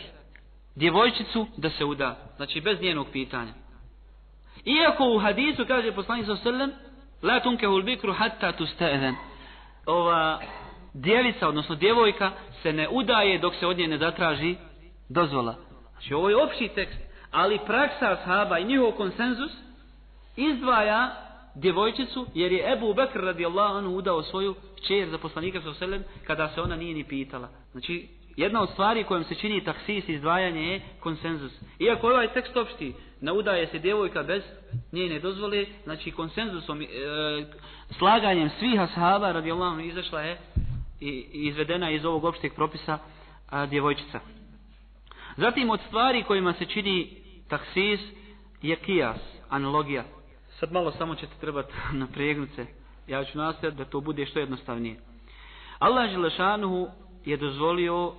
djevojčicu da se uda. Znači, bez njenog pitanja. Iako u hadisu kaže poslanik sa sallam, la tunkehul bikru hatta tu ova djevica, odnosno djevojka, se ne udaje dok se od nje ne zatraži dozvola. Znači ovo je opći tekst, ali praksa ashaba i njihov konsenzus izdvaja djevojčicu, jer je Ebu Bekr radijallahu anhu udao svoju čer za poslanika sa selem, kada se ona nije ni pitala. Znači, jedna od stvari kojom se čini taksis izdvajanje je konsenzus. Iako ovaj tekst opšti, ne udaje se djevojka bez njene dozvole, znači konsenzusom, e, e slaganjem svih ashaba radijallahu anhu izašla je izvedena iz ovog opšteg propisa a, djevojčica. Zatim od stvari kojima se čini taksis je kijas, analogija. Sad malo samo ćete trebati napregnuti se. Ja ću nastaviti da to bude što jednostavnije. Allah Želešanuhu je dozvolio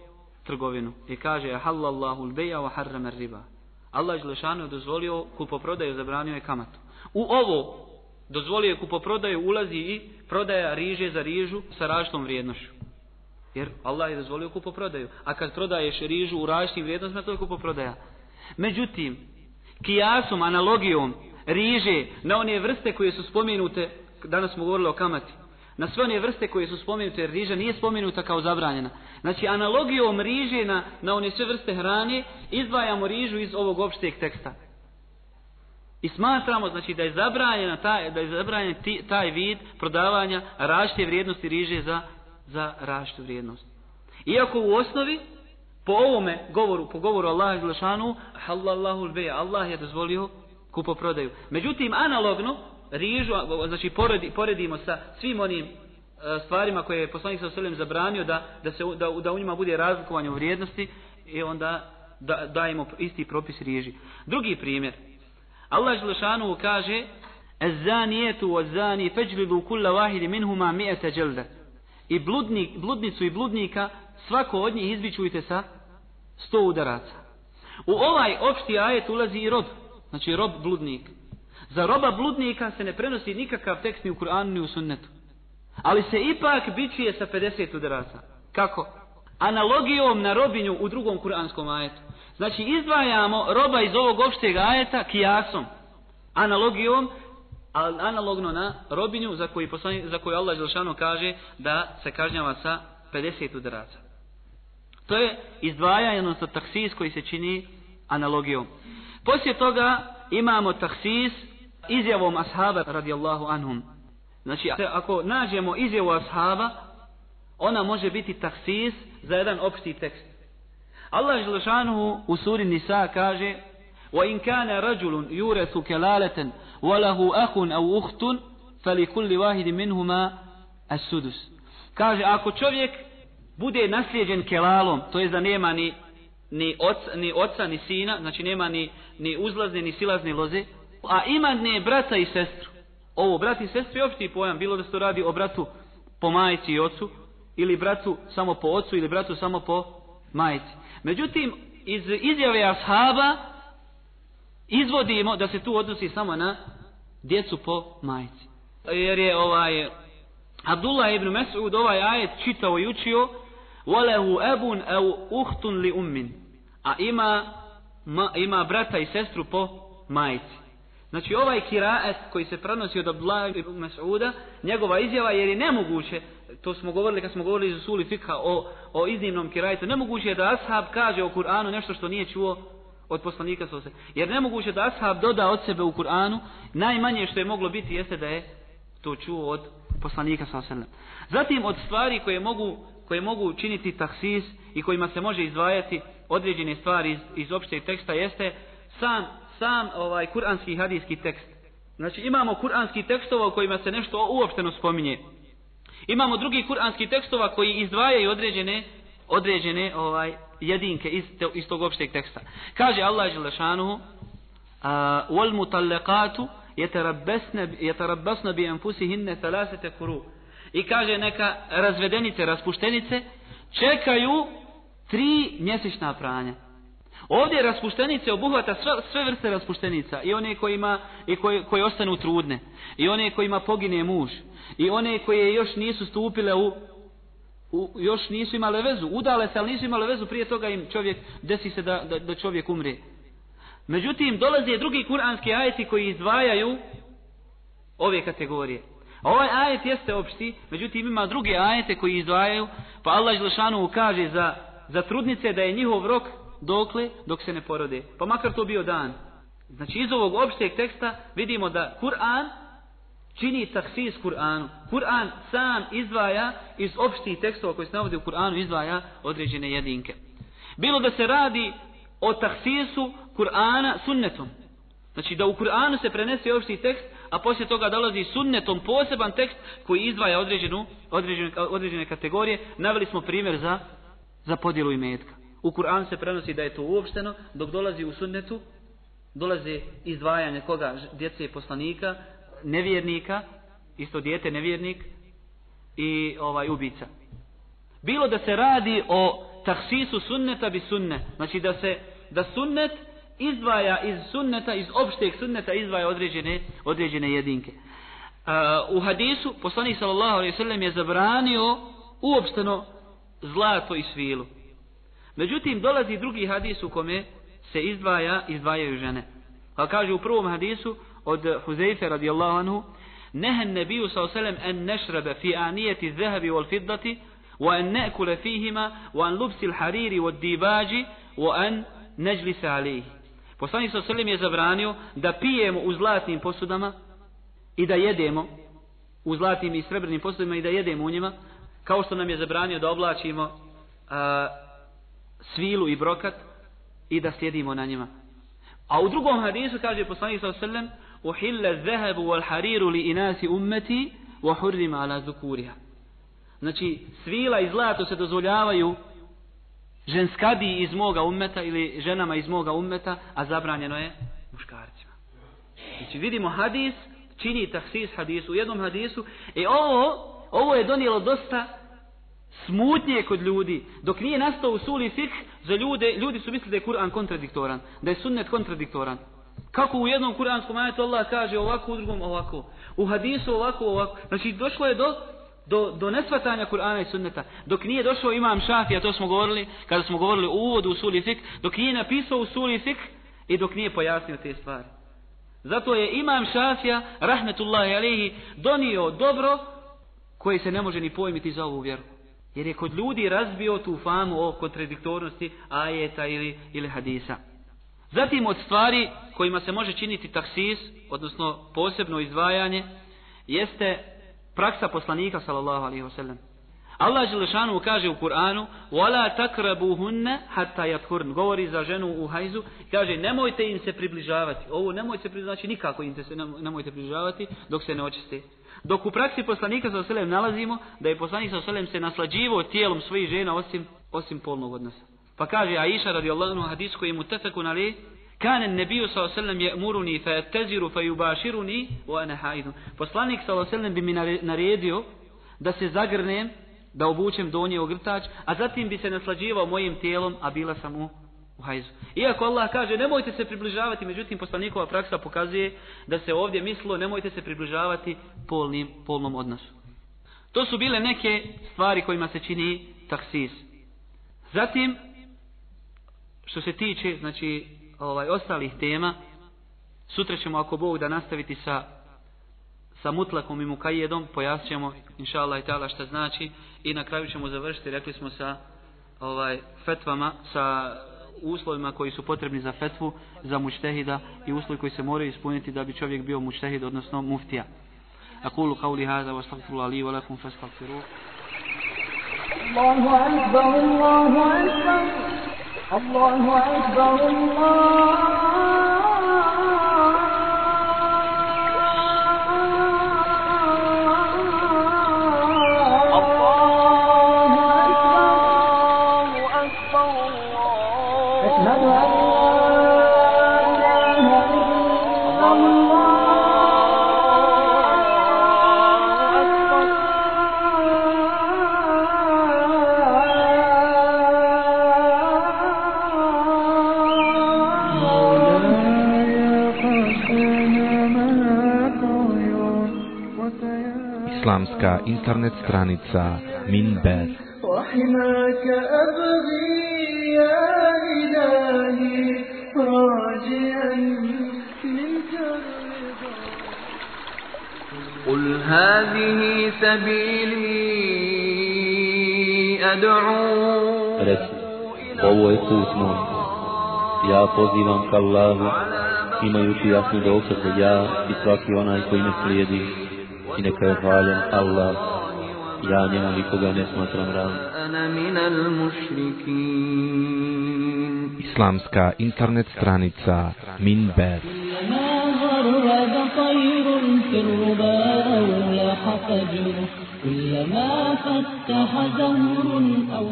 trgovinu i kaže halallahu lbeja wa harrama riba. Allah Želešanuhu je dozvolio kupoprodaju, zabranio je kamatu. U ovo dozvolio je kupoprodaju, ulazi i prodaja riže za rižu sa različitom vrijednošću. Jer Allah je dozvolio kupoprodaju. A kad prodaješ rižu u različitim vrijednostima, to je kupoprodaja. Međutim, kijasom, analogijom, riže na one vrste koje su spomenute, danas smo govorili o kamati, na sve one vrste koje su spomenute, jer riža nije spomenuta kao zabranjena. Znači, analogijom riže na, na one sve vrste hrane, izdvajamo rižu iz ovog opšteg teksta. I smatramo znači da je zabranjena taj da je zabranjen ti, taj vid prodavanja različite vrijednosti riže za za različitu vrijednost. Iako u osnovi po ovome govoru, po govoru Allaha dželešanu, halallahu albay'a, Allah je dozvolio kupoprodaju. Međutim analogno rižu, znači poredi, poredimo sa svim onim e, stvarima koje je poslanik sa selam zabranio da da se da, da u njima bude razlikovanje u vrijednosti i onda da dajemo isti propis riži. Drugi primjer, Allah Želešanu kaže Ezzanijetu o zani feđlidu kulla vahidi minhuma mi'ete dželde. I bludnik, bludnicu i bludnika svako od njih izbičujte sa sto udaraca. U ovaj opšti ajet ulazi i rob. Znači rob bludnik. Za roba bludnika se ne prenosi nikakav tekst ni u Kur'anu ni u sunnetu. Ali se ipak bičuje sa 50 udaraca. Kako? Analogijom na robinju u drugom kuranskom ajetu. Znači izdvajamo roba iz ovog opšteg ajeta kijasom, analogijom, analogno na robinju za koju, poslani, za koju Allah Želšano kaže da se kažnjava sa 50 udaraca. To je izdvajanje, odnosno taksis koji se čini analogijom. Poslije toga imamo taksis izjavom ashaba radijallahu anhum. Znači, ako nađemo izjavu ashaba, ona može biti taksis za jedan opšti tekst. Allah Želešanuhu u suri Nisa kaže وَإِنْ كَانَ رَجُلٌ يُورَثُ كَلَالَةً وَلَهُ أَخٌ أَوْ أُخْتٌ فَلِكُلِّ وَاحِدٍ مِنْهُمَا السُّدُسِ Kaže, ako čovjek bude naslijeđen kelalom, to je da nema ni, ni, oca, ni oca, ni sina, znači nema ni, ni uzlazne, ni silazne loze, a ima ne brata i sestru. Ovo, brat i sestru je opšti pojam, bilo da se to radi o bratu po majici i ocu, ili bratu samo po ocu, ili bratu samo po majici. Međutim, iz izjave ashaba izvodimo da se tu odnosi samo na djecu po majici. Jer je ovaj Abdullah ibn Mas'ud ovaj ajet čitao i učio وَلَهُ أَبٌ أَوْ أُخْتٌ لِأُمِّن A ima, ma, ima brata i sestru po majici. Znači ovaj kiraet koji se prenosi od Abdullah ibn Mas'uda, njegova izjava jer je nemoguće, to smo govorili kad smo govorili iz Usuli Fikha o, o iznimnom kirajetu, nemoguće je da ashab kaže o Kur'anu nešto što nije čuo od poslanika sose. Jer nemoguće da ashab doda od sebe u Kur'anu, najmanje što je moglo biti jeste da je to čuo od poslanika sose. Zatim od stvari koje mogu, koje mogu činiti taksis i kojima se može izdvajati određene stvari iz, iz opšteg teksta jeste sam sam ovaj kuranski hadijski tekst. Znači imamo kuranski tekstova u kojima se nešto uopšteno spominje. Imamo drugi kuranski tekstova koji izdvajaju određene određene ovaj jedinke iz, te, iz tog opšteg teksta. Kaže Allah Želešanuhu wal mutallaqatu yatarabbasna yatarabbasna bi anfusihinna thalathata quru. I kaže neka razvedenice, raspuštenice čekaju tri mjesečna pranja. Ovdje raspuštenice obuhvata sve, sve vrste raspuštenica. I one kojima, i koje, koje ostanu trudne. I one kojima pogine muž. I one koje još nisu stupile u, u još nisu imale vezu. Udale se, ali nisu imale vezu. Prije toga im čovjek, desi se da, da, da čovjek umre. Međutim, dolaze drugi kuranski ajeti koji izdvajaju ove kategorije. A ovaj ajet jeste opšti, međutim ima druge ajete koji izdvajaju, pa Allah Želešanu kaže za, za trudnice da je njihov rok dokle dok se ne porode. Pa makar to bio dan. Znači iz ovog opšteg teksta vidimo da Kur'an čini taksis Kur'anu. Kur'an sam izdvaja iz opštih tekstova koji se navode u Kur'anu izdvaja određene jedinke. Bilo da se radi o taksisu Kur'ana sunnetom. Znači da u Kur'anu se prenese opšti tekst, a poslije toga dolazi sunnetom poseban tekst koji izdvaja određenu, određene, određene kategorije. Naveli smo primjer za, za podjelu imetka. U Kur'anu se prenosi da je to uopšteno, dok dolazi u sunnetu, dolaze izdvajanje koga? Djece poslanika, nevjernika, isto dijete nevjernik i ovaj ubica. Bilo da se radi o taksisu sunneta bi sunne, znači da se da sunnet izdvaja iz sunneta, iz opšteg sunneta izdvaja određene, određene jedinke. Uh, u hadisu poslanik sallallahu alejhi ve sellem je zabranio uopšteno zlato i svilu. Međutim, dolazi drugi hadis u kome se izdvaja, izdvajaju žene. Pa kaže u prvom hadisu od Huzeyfe radijallahu anhu, Nehen nebiju sa oselem en nešrebe fi anijeti zehebi wal fiddati, wa en ne'kule fihima, wa en lupsi l'hariri wa dibađi, wa en neđli se alihi. Poslanik sa oselem je zabranio da pijemo u zlatnim posudama i da jedemo u zlatnim i srebrnim posudama i da jedemo u njima, kao što nam je zabranio da oblačimo a, svilu i brokat i da sjedimo na njima. A u drugom hadisu kaže poslanik sa sallam uhilla zahabu wal hariru li inasi ummeti wa hurrima ala zukuriha. Znači, svila i zlato se dozvoljavaju ženskadi iz moga ummeta ili ženama iz moga ummeta, a zabranjeno je muškarcima. Znači, vidimo hadis, čini taksis hadisu u jednom hadisu, i ovo, ovo je donijelo dosta smutnje kod ljudi. Dok nije nastao usuli fikh, za ljude, ljudi su mislili da je Kur'an kontradiktoran, da je sunnet kontradiktoran. Kako u jednom kuranskom ajetu Allah kaže ovako, u drugom ovako. U hadisu ovako, ovako. Znači došlo je do, do, do nesvatanja Kur'ana i sunneta. Dok nije došao imam Šafija, to smo govorili, kada smo govorili u uvodu u suli fik, dok nije napisao u suli fik i dok nije pojasnio te stvari. Zato je imam Šafija, rahmetullahi alihi, donio dobro koje se ne može ni pojmiti za ovu vjeru. Jer je kod ljudi razbio tu famu o kontradiktornosti ajeta ili, ili hadisa. Zatim od stvari kojima se može činiti taksis, odnosno posebno izdvajanje, jeste praksa poslanika sallallahu alaihi wasallam. Allah Želešanu kaže u Kur'anu وَلَا تَكْرَبُهُنَّ حَتَّى يَتْهُرْنَ Govori za ženu u hajzu. Kaže nemojte im se približavati. Ovo nemojte se približavati. Znači nikako im se nemojte približavati dok se ne očiste. Dok u praksi poslanika sa oselem nalazimo da je poslanik sa oselem se naslađivao tijelom svojih žena osim, osim polnog odnosa. Pa kaže Aisha radijallahu anhu hadis koji je mutafakun ali Kane nebiju sa oselem je muruni fe teziru fe yubaširuni o ane haidu. Poslanik sa oselem bi mi naredio da se zagrnem da obučem donje ogrtač, a zatim bi se naslađivao mojim tijelom, a bila sam u, u hajzu. Iako Allah kaže, nemojte se približavati, međutim, poslanikova praksa pokazuje da se ovdje mislo, nemojte se približavati polnim, polnom odnosu. To su bile neke stvari kojima se čini taksis. Zatim, što se tiče, znači, ovaj ostalih tema, sutra ćemo, ako Bog, da nastaviti sa sa mutlakom i mukajedom, pojasnijemo, inša Allah i ta'ala, šta znači, i na kraju ćemo završiti, rekli smo sa ovaj fetvama, sa uslovima koji su potrebni za fetvu, za mučtehida i uslovi koji se moraju ispuniti da bi čovjek bio mučtehid, odnosno muftija. أقول قولي هذا واستغفر الله لي ولكم فاستغفروه الله أكبر الله أكبر الله أكبر الله internet stranica Minber رحمك أبغي يا إلهي راجعا منك قل هذه سبيلي أدعو Reci, ovo je put moj. Ja pozivam ka Allahu, imajući jasnu dokaze ja i svaki onaj koji me slijedi. إنك فعال الله من المشركين إسلامska internet stranica Minber في الربا أو لاح فجر كلما فتح زهر أو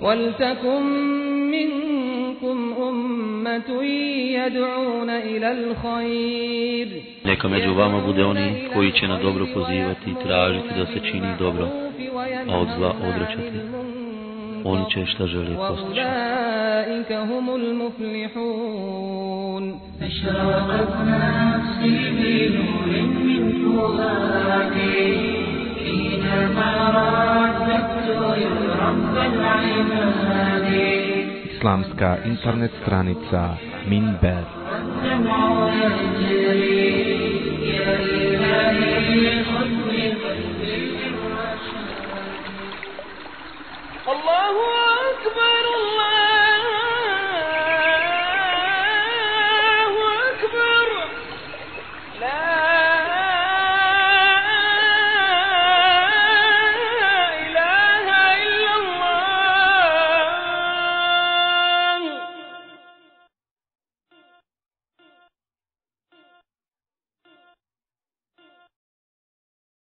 ولتكن منكم أمة يدعون إلى الخير Neka među vama bude oni koji će na dobro pozivati i tražiti da se čini dobro, a od zla odrećati. Oni će šta žele postići. وأولئك هم المفلحون أشرقت نفسي بنور من فؤادي حينما رددت يا رب العباد islamska internet stranica Minber. Allahu Akbar!